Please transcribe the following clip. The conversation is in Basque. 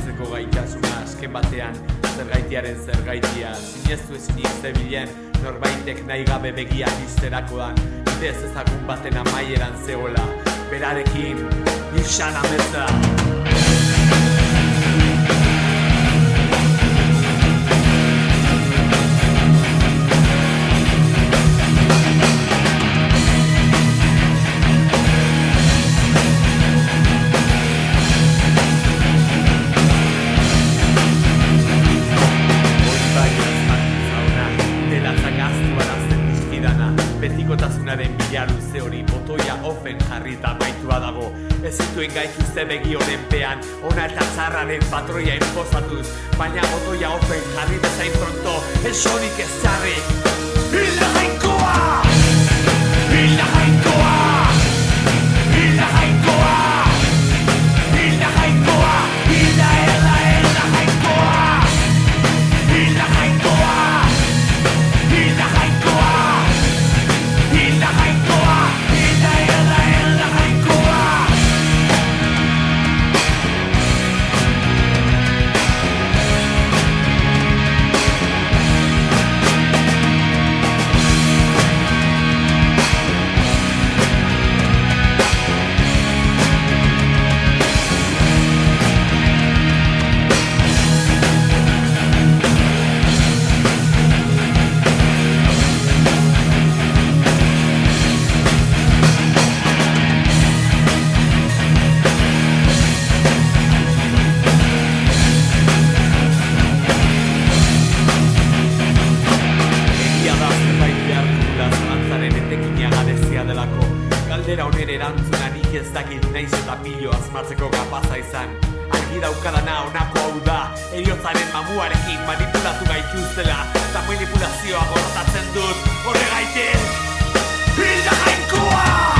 zuen galdentzeko gaitasuna asken batean Zergaitiaren zergaitia. Zineztu ezin zebilen norbaitek nahi gabe begia izterakoan. Ide ez ezagun baten amaieran zeola Berarekin, nixan ametza Ez zituen gaitu zebegi honen pean. Ona eta txarraren patroia inpozatuz Baina botoia ofen jarri bezain pronto. Ez horik ez jarri. Hilda jainkoa! Ez dakit naiz eta pilo asmatzeko kapaza izan Argi daukadana honako hau da Eriotzaren mamuarekin manipulatu gaituztela Eta manipulazioa gorrotatzen dut Horregaitik Hilda jainkoa!